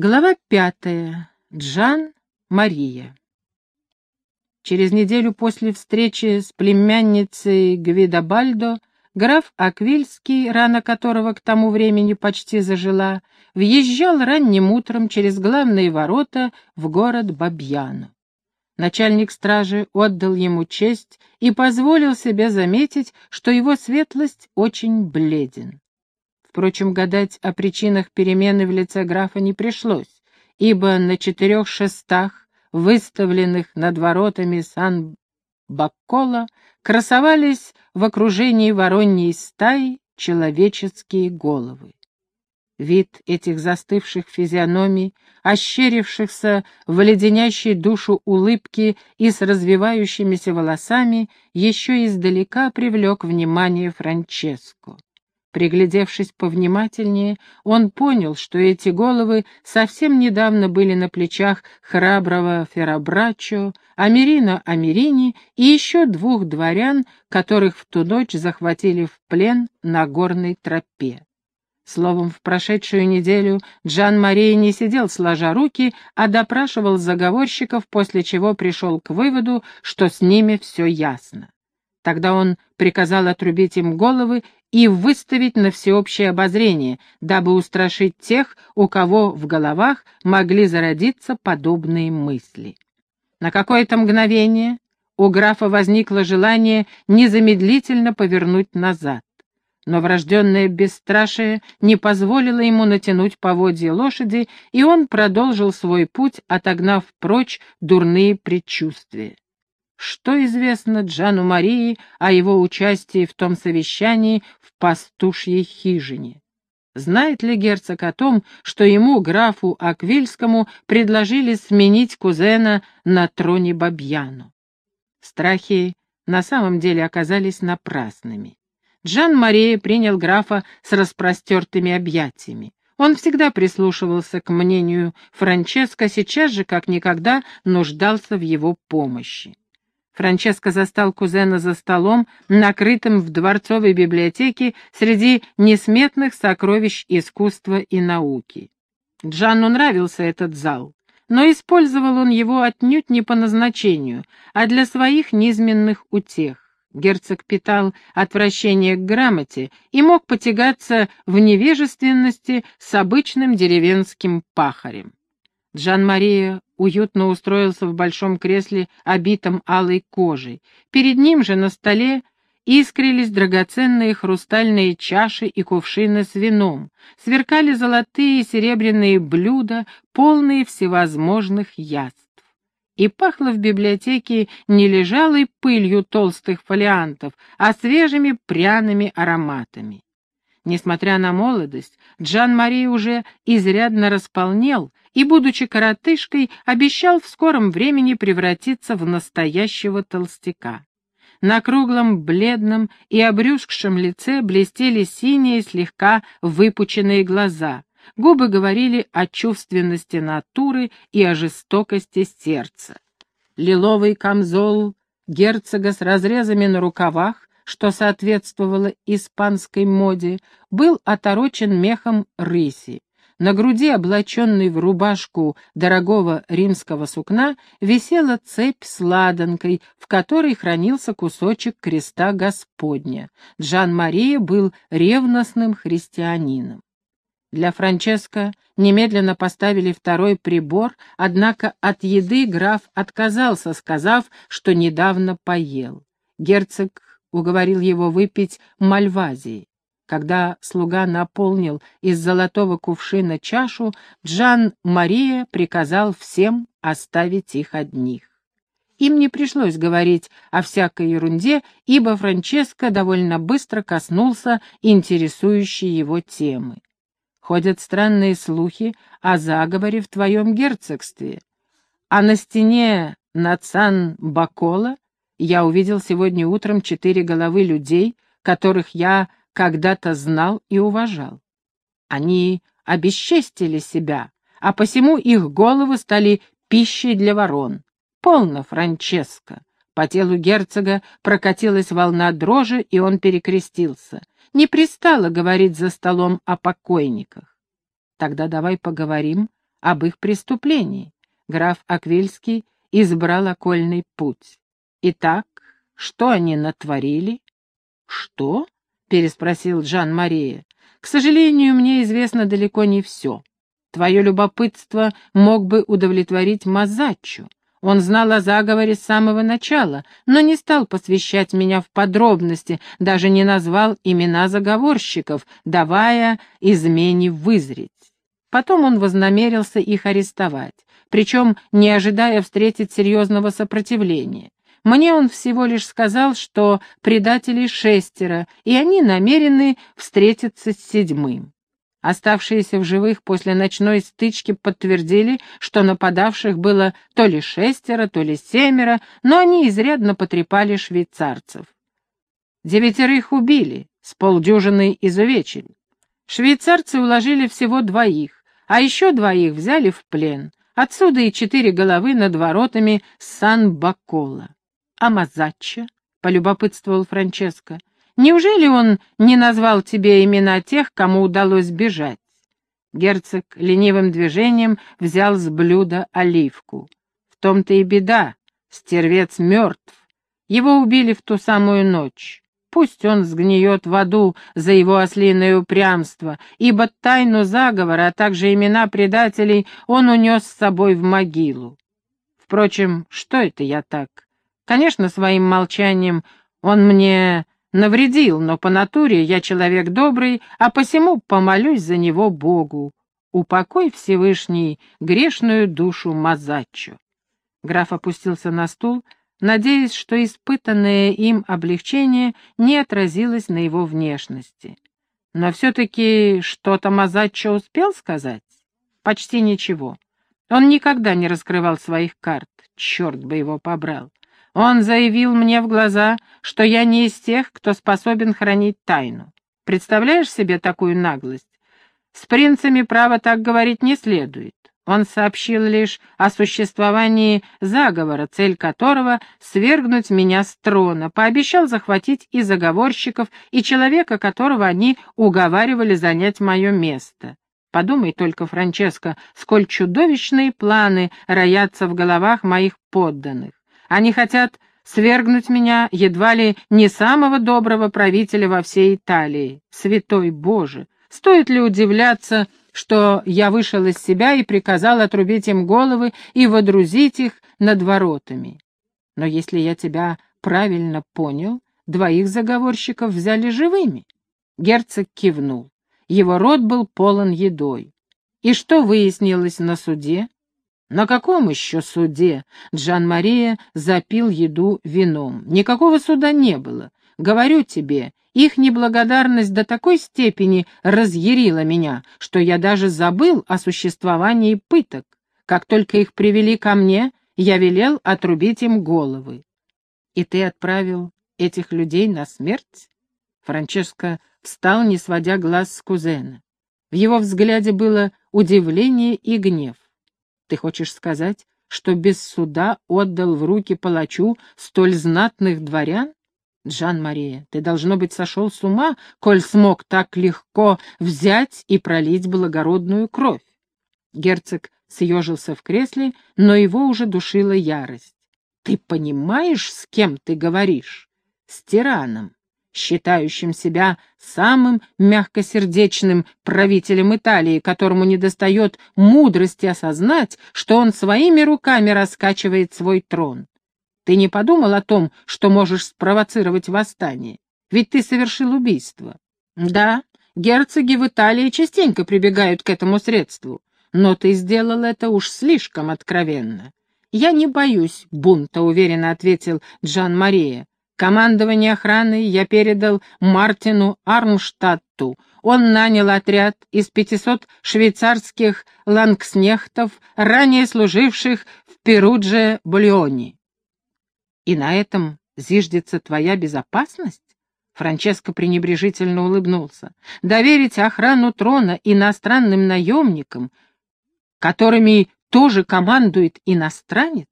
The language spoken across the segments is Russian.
Глава пятая. Джан Мария. Через неделю после встречи с племянницей Гвидобальдо граф Аквильский, рана которого к тому времени почти зажила, въезжал ранним утром через главные ворота в город Бабьяну. Начальник стражи отдал ему честь и позволил себе заметить, что его светлость очень бледен. Впрочем, гадать о причинах перемены в лице графа не пришлось, ибо на четырех шестах, выставленных над воротами Сан-Баккола, красовались в окружении вороньей стаи человеческие головы. Вид этих застывших физиономий, ощерившихся в леденящей душу улыбки и с развивающимися волосами, еще издалека привлек внимание Франческо. Приглядевшись повнимательнее, он понял, что эти головы совсем недавно были на плечах храброго Ферабрачо, Америно Америни и еще двух дворян, которых в ту ночь захватили в плен на горной тропе. Словом, в прошедшую неделю Джан Мария не сидел сложа руки, а допрашивал заговорщиков, после чего пришел к выводу, что с ними все ясно. Тогда он приказал отрубить им головы и выставить на всеобщее обозрение, дабы устрашить тех, у кого в головах могли зародиться подобные мысли. На какое-то мгновение у графа возникло желание незамедлительно повернуть назад. Но врожденное бесстрашие не позволило ему натянуть поводья лошади, и он продолжил свой путь, отогнав прочь дурные предчувствия. Что известно Джану Марии о его участии в том совещании в пастушьей хижине? Знает ли герцог о том, что ему, графу Аквильскому, предложили сменить кузена на троне Бабьяну? Страхи на самом деле оказались напрасными. Джан Мария принял графа с распростертыми объятиями. Он всегда прислушивался к мнению Франческо, сейчас же, как никогда, нуждался в его помощи. Франческо застал кузена за столом, накрытым в дворцовой библиотеке среди несметных сокровищ искусства и науки. Джанну нравился этот зал, но использовал он его отнюдь не по назначению, а для своих низменных утех. Герцог питал отвращение к грамоте и мог потягаться в невежественности с обычным деревенским пахарем. Джан-Мария уютно устроился в большом кресле, обитом алой кожей. Перед ним же на столе искрились драгоценные хрустальные чаши и кувшины с вином, сверкали золотые и серебряные блюда, полные всевозможных яств. И пахло в библиотеке не лежалой пылью толстых фолиантов, а свежими пряными ароматами. Несмотря на молодость, Джан-Мари уже изрядно располнел и, будучи коротышкой, обещал в скором времени превратиться в настоящего толстяка. На круглом, бледном и обрюзгшем лице блестели синие, слегка выпученные глаза. Губы говорили о чувственности натуры и о жестокости сердца. Лиловый камзол герцога с разрезами на рукавах что соответствовало испанской моде, был оторочен мехом рыси. На груди, облаченной в рубашку дорогого римского сукна, висела цепь с ладанкой, в которой хранился кусочек креста Господня. Джан-Мария был ревностным христианином. Для Франческо немедленно поставили второй прибор, однако от еды граф отказался, сказав, что недавно поел. Герцог уговорил его выпить мальвазии. Когда слуга наполнил из золотого кувшина чашу, Джан Мария приказал всем оставить их одних. Им не пришлось говорить о всякой ерунде, ибо Франческо довольно быстро коснулся интересующей его темы. Ходят странные слухи о заговоре в твоем герцогстве, а на стене над Сан-Бакола я увидел сегодня утром четыре головы людей, которых я когда-то знал и уважал. Они обесчестили себя, а посему их головы стали пищей для ворон. Полно, Франческо. По телу герцога прокатилась волна дрожи, и он перекрестился. Не пристало говорить за столом о покойниках. Тогда давай поговорим об их преступлении. Граф Аквильский избрал окольный путь. Итак, что они натворили? Что? переспросил Жан-Мария. К сожалению, мне известно далеко не все. Твое любопытство мог бы удовлетворить Мазаччу. Он знал о заговоре с самого начала, но не стал посвящать меня в подробности, даже не назвал имена заговорщиков, давая измене вызреть. Потом он вознамерился их арестовать, причем не ожидая встретить серьезного сопротивления. Мне он всего лишь сказал, что предателей шестеро, и они намерены встретиться с седьмым. Оставшиеся в живых после ночной стычки подтвердили, что нападавших было то ли шестеро, то ли семеро, но они изрядно потрепали швейцарцев. Девятерых убили, с полдюжины изувечили. Швейцарцы уложили всего двоих, а еще двоих взяли в плен. Отсюда и четыре головы над воротами Сан-Бакола. А Мазаччо? — полюбопытствовал Франческо. Неужели он не назвал тебе имена тех, кому удалось бежать? Герцог ленивым движением взял с блюда оливку. В том-то и беда, стервец мертв. Его убили в ту самую ночь. Пусть он сгниет в аду за его ослиное упрямство, ибо тайну заговора, а также имена предателей он унес с собой в могилу. Впрочем, что это я так? Конечно, своим молчанием он мне навредил, но по натуре я человек добрый, а посему помолюсь за него Богу. Упокой Всевышний грешную душу Мазаччо. Граф опустился на стул, надеясь, что испытанное им облегчение не отразилось на его внешности. Но все-таки что-то Мазаччо успел сказать? Почти ничего. Он никогда не раскрывал своих карт, черт бы его побрал. Он заявил мне в глаза, что я не из тех, кто способен хранить тайну. Представляешь себе такую наглость? С принцами право так говорить не следует. Он сообщил лишь о существовании заговора, цель которого — свергнуть меня с трона, пообещал захватить и заговорщиков, и человека, которого они уговаривали занять мое место. Подумай только, Франческо, сколь чудовищные планы роятся в головах моих подданных. Они хотят свергнуть меня едва ли не самого доброго правителя во всей Италии. Святой Боже! Стоит ли удивляться, что я вышел из себя и приказал отрубить им головы и водрузить их над воротами? Но если я тебя правильно понял, двоих заговорщиков взяли живыми. Герцог кивнул. Его рот был полон едой. И что выяснилось на суде? На каком еще суде? Джан-Мария запил еду вином. Никакого суда не было. Говорю тебе, их неблагодарность до такой степени разъярила меня, что я даже забыл о существовании пыток. Как только их привели ко мне, я велел отрубить им головы. И ты отправил этих людей на смерть? Франческо встал, не сводя глаз с кузена. В его взгляде было удивление и гнев. Ты хочешь сказать, что без суда отдал в руки палачу столь знатных дворян? Джан-Мария, ты, должно быть, сошел с ума, коль смог так легко взять и пролить благородную кровь. Герцог съежился в кресле, но его уже душила ярость. Ты понимаешь, с кем ты говоришь? С тираном считающим себя самым мягкосердечным правителем Италии, которому недостает мудрости осознать, что он своими руками раскачивает свой трон. Ты не подумал о том, что можешь спровоцировать восстание? Ведь ты совершил убийство. Да, герцоги в Италии частенько прибегают к этому средству, но ты сделал это уж слишком откровенно. «Я не боюсь бунта», — уверенно ответил Джан-Мария. Командование охраны я передал Мартину Армштадту. Он нанял отряд из 500 швейцарских лангснехтов, ранее служивших в Перудже-Бульоне. И на этом зиждется твоя безопасность? Франческо пренебрежительно улыбнулся. Доверить охрану трона иностранным наемникам, которыми тоже командует иностранец?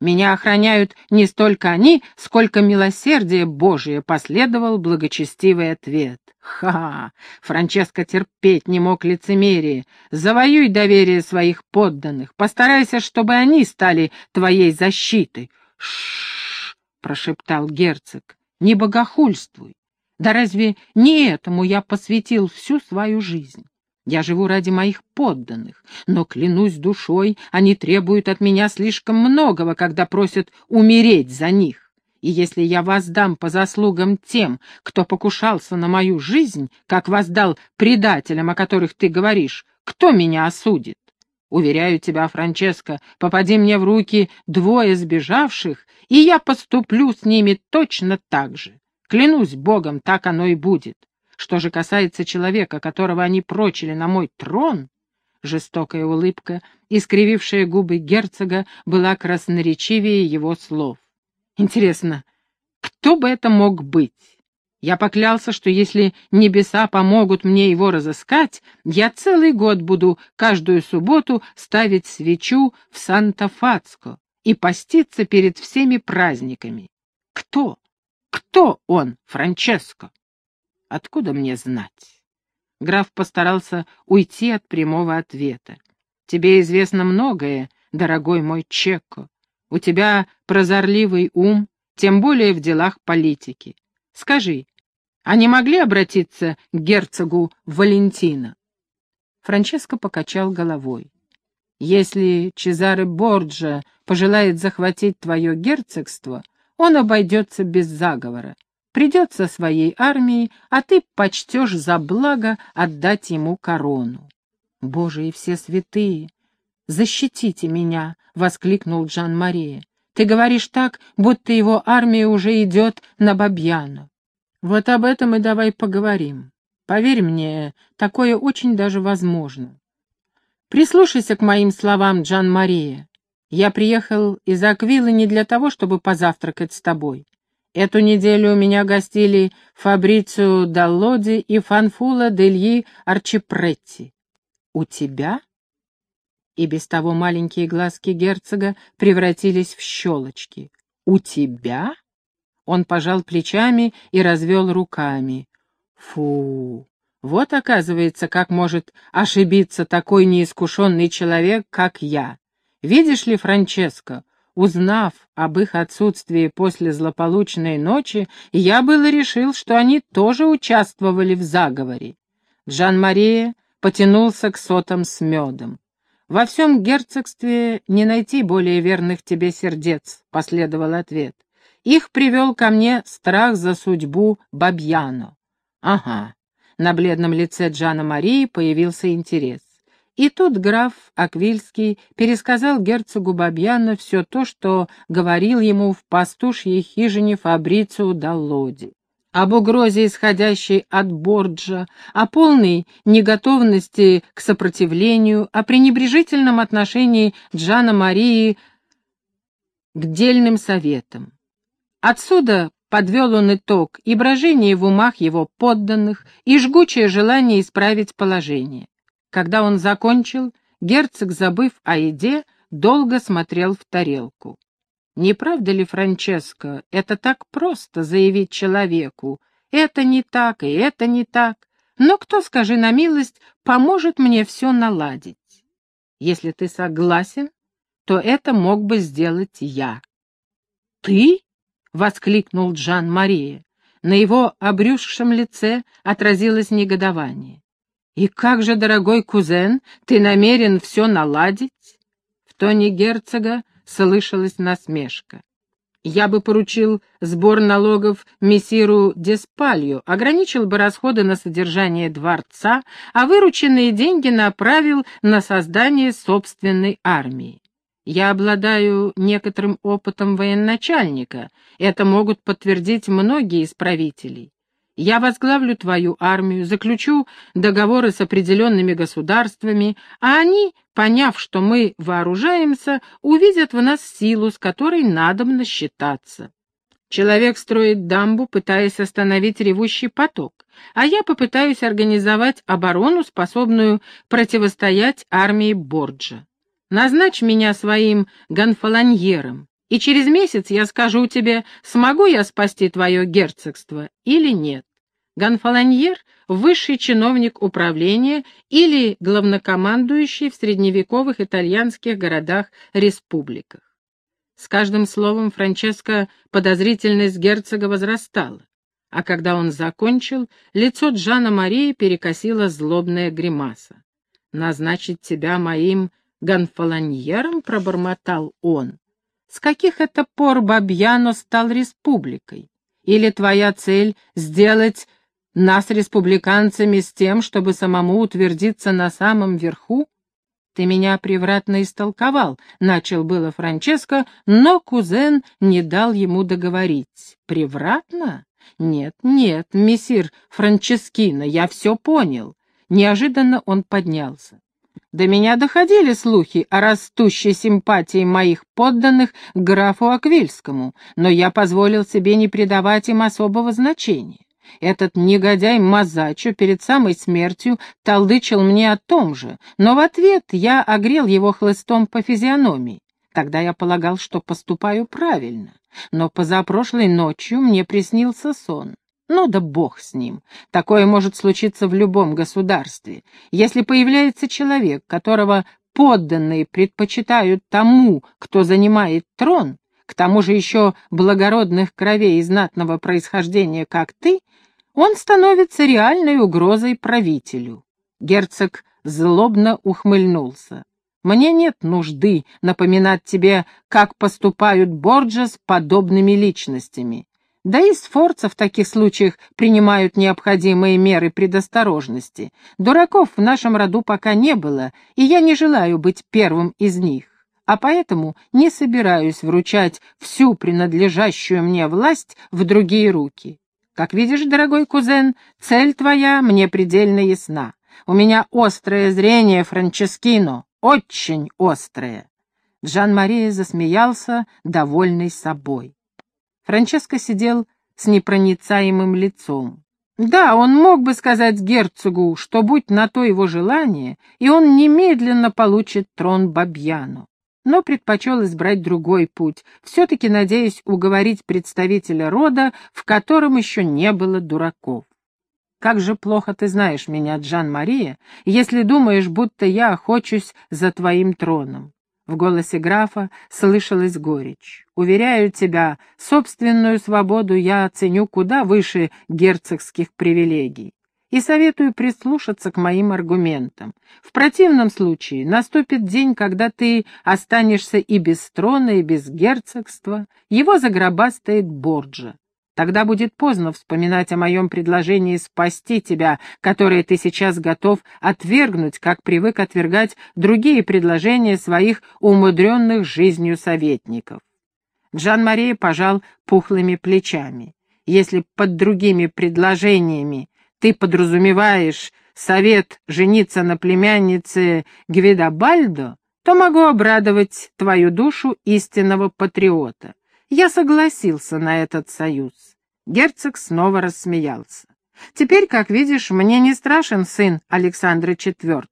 Меня охраняют не столько они, сколько милосердие Божие, последовал благочестивый ответ. Ха! Франческо терпеть не мог лицемерие. Завоюй доверие своих подданных. Постарайся, чтобы они стали твоей защитой. Шш! прошептал герцог. Не богохульствуй. Да разве не этому я посвятил всю свою жизнь? Я живу ради моих подданных, но, клянусь душой, они требуют от меня слишком многого, когда просят умереть за них. И если я воздам по заслугам тем, кто покушался на мою жизнь, как воздал предателям, о которых ты говоришь, кто меня осудит? Уверяю тебя, Франческо, попади мне в руки двое сбежавших, и я поступлю с ними точно так же. Клянусь Богом, так оно и будет. Что же касается человека, которого они прочили на мой трон, жестокая улыбка, искривившая губы герцога, была красноречивее его слов. Интересно, кто бы это мог быть? Я поклялся, что если небеса помогут мне его разыскать, я целый год буду каждую субботу ставить свечу в Санта-Фацко и поститься перед всеми праздниками. Кто? Кто он, Франческо? Откуда мне знать? Граф постарался уйти от прямого ответа. Тебе известно многое, дорогой мой Чекко. У тебя прозорливый ум, тем более в делах политики. Скажи, а не могли обратиться к герцогу Валентина? Франческо покачал головой. Если Чезаре Борджа пожелает захватить твое герцогство, он обойдется без заговора придет со своей армией, а ты почтешь за благо отдать ему корону. Боже и все святые, защитите меня, — воскликнул Джан-Мария. Ты говоришь так, будто его армия уже идет на Бабьяну. Вот об этом и давай поговорим. Поверь мне, такое очень даже возможно. Прислушайся к моим словам, Джан-Мария. Я приехал из Аквилы не для того, чтобы позавтракать с тобой. Эту неделю у меня гостили Фабрицио Даллоди и Фанфула Дельи Арчипретти. У тебя? И без того маленькие глазки герцога превратились в щелочки. У тебя? Он пожал плечами и развел руками. Фу! Вот, оказывается, как может ошибиться такой неискушенный человек, как я. Видишь ли, Франческо, Узнав об их отсутствии после злополучной ночи, я было решил, что они тоже участвовали в заговоре. Жан-Мария потянулся к сотам с медом. «Во всем герцогстве не найти более верных тебе сердец», — последовал ответ. «Их привел ко мне страх за судьбу Бабьяно». «Ага». На бледном лице Джана Марии появился интерес. И тут граф Аквильский пересказал герцогу Бабьяно все то, что говорил ему в пастушьей хижине Фабрицио Даллоди. Об угрозе, исходящей от Борджа, о полной неготовности к сопротивлению, о пренебрежительном отношении Джана Марии к дельным советам. Отсюда подвел он итог и брожение в умах его подданных, и жгучее желание исправить положение. Когда он закончил, герцог, забыв о еде, долго смотрел в тарелку. Не правда ли, Франческо, это так просто заявить человеку? Это не так, и это не так. Но кто, скажи на милость, поможет мне все наладить? Если ты согласен, то это мог бы сделать я. «Ты?» — воскликнул Джан-Мария. На его обрюзгшем лице отразилось негодование. «И как же, дорогой кузен, ты намерен все наладить?» В тоне герцога слышалась насмешка. «Я бы поручил сбор налогов мессиру Деспалью, ограничил бы расходы на содержание дворца, а вырученные деньги направил на создание собственной армии. Я обладаю некоторым опытом военачальника, это могут подтвердить многие из правителей. Я возглавлю твою армию, заключу договоры с определенными государствами, а они, поняв, что мы вооружаемся, увидят в нас силу, с которой надобно считаться. Человек строит дамбу, пытаясь остановить ревущий поток, а я попытаюсь организовать оборону, способную противостоять армии Борджа. Назначь меня своим гонфолоньером, И через месяц я скажу тебе, смогу я спасти твое герцогство или нет. Гонфолоньер — высший чиновник управления или главнокомандующий в средневековых итальянских городах-республиках. С каждым словом Франческо подозрительность герцога возрастала, а когда он закончил, лицо Джана Марии перекосило злобная гримаса. «Назначить тебя моим гонфолоньером?» — пробормотал он. «С каких это пор Бабьяно стал республикой? Или твоя цель — сделать нас республиканцами с тем, чтобы самому утвердиться на самом верху? Ты меня превратно истолковал, начал было Франческо, но кузен не дал ему договорить. Превратно? Нет, нет, мессир Франческино, я все понял. Неожиданно он поднялся. До меня доходили слухи о растущей симпатии моих подданных к графу Аквильскому, но я позволил себе не придавать им особого значения. Этот негодяй Мазачо перед самой смертью толдычил мне о том же, но в ответ я огрел его хлыстом по физиономии. Тогда я полагал, что поступаю правильно, но позапрошлой ночью мне приснился сон. Ну да бог с ним. Такое может случиться в любом государстве. Если появляется человек, которого подданные предпочитают тому, кто занимает трон, к тому же еще благородных кровей и знатного происхождения, как ты, он становится реальной угрозой правителю. Герцог злобно ухмыльнулся. Мне нет нужды напоминать тебе, как поступают Борджа с подобными личностями. Да и сфорца в таких случаях принимают необходимые меры предосторожности. Дураков в нашем роду пока не было, и я не желаю быть первым из них а поэтому не собираюсь вручать всю принадлежащую мне власть в другие руки. Как видишь, дорогой кузен, цель твоя мне предельно ясна. У меня острое зрение, Франческино, очень острое. Джан-Мария засмеялся, довольный собой. Франческо сидел с непроницаемым лицом. Да, он мог бы сказать герцогу, что будь на то его желание, и он немедленно получит трон Бабьяну но предпочел избрать другой путь, все-таки надеясь уговорить представителя рода, в котором еще не было дураков. «Как же плохо ты знаешь меня, Джан-Мария, если думаешь, будто я охочусь за твоим троном». В голосе графа слышалась горечь. «Уверяю тебя, собственную свободу я оценю куда выше герцогских привилегий и советую прислушаться к моим аргументам. В противном случае наступит день, когда ты останешься и без трона, и без герцогства. Его загробастает Борджа. Тогда будет поздно вспоминать о моем предложении спасти тебя, которое ты сейчас готов отвергнуть, как привык отвергать другие предложения своих умудренных жизнью советников. Джан-Мария пожал пухлыми плечами. Если под другими предложениями ты подразумеваешь совет жениться на племяннице Гвидобальдо, то могу обрадовать твою душу истинного патриота. Я согласился на этот союз. Герцог снова рассмеялся. Теперь, как видишь, мне не страшен сын Александра IV.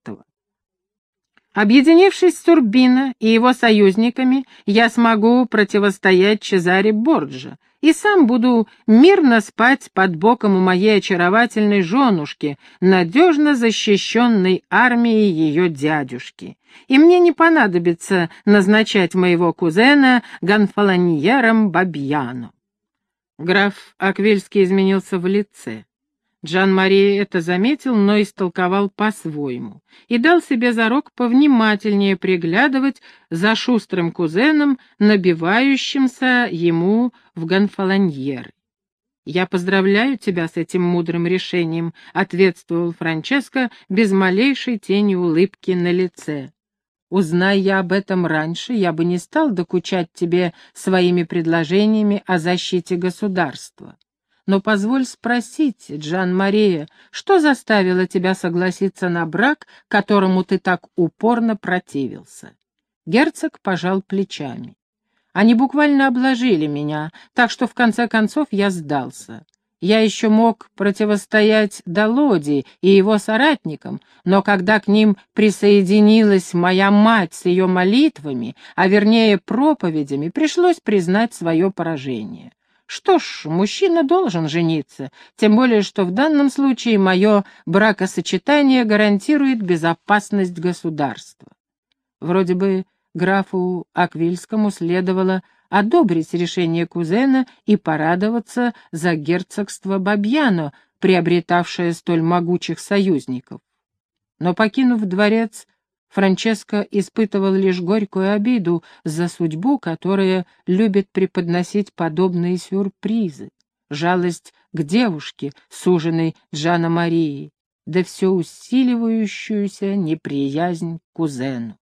Объединившись с Турбино и его союзниками, я смогу противостоять Чезаре Борджа, и сам буду мирно спать под боком у моей очаровательной женушки, надежно защищенной армией ее дядюшки. И мне не понадобится назначать моего кузена Гонфолоньером Бабьяну. Граф Аквельский изменился в лице. Джан-Мария это заметил, но истолковал по-своему и дал себе зарок повнимательнее приглядывать за шустрым кузеном, набивающимся ему в гонфолоньеры. «Я поздравляю тебя с этим мудрым решением», — ответствовал Франческо без малейшей тени улыбки на лице. «Узнай я об этом раньше, я бы не стал докучать тебе своими предложениями о защите государства. Но позволь спросить, Джан-Мария, что заставило тебя согласиться на брак, которому ты так упорно противился? Герцог пожал плечами. Они буквально обложили меня, так что в конце концов я сдался. я еще мог противостоять Долоди и его соратникам, но когда к ним присоединилась моя мать с ее молитвами, а вернее проповедями, пришлось признать свое поражение. Что ж, мужчина должен жениться, тем более, что в данном случае мое бракосочетание гарантирует безопасность государства. Вроде бы графу Аквильскому следовало одобрить решение кузена и порадоваться за герцогство Бабьяно, приобретавшее столь могучих союзников. Но, покинув дворец, Франческо испытывал лишь горькую обиду за судьбу, которая любит преподносить подобные сюрпризы, жалость к девушке, суженной Джана Марии, да все усиливающуюся неприязнь к кузену.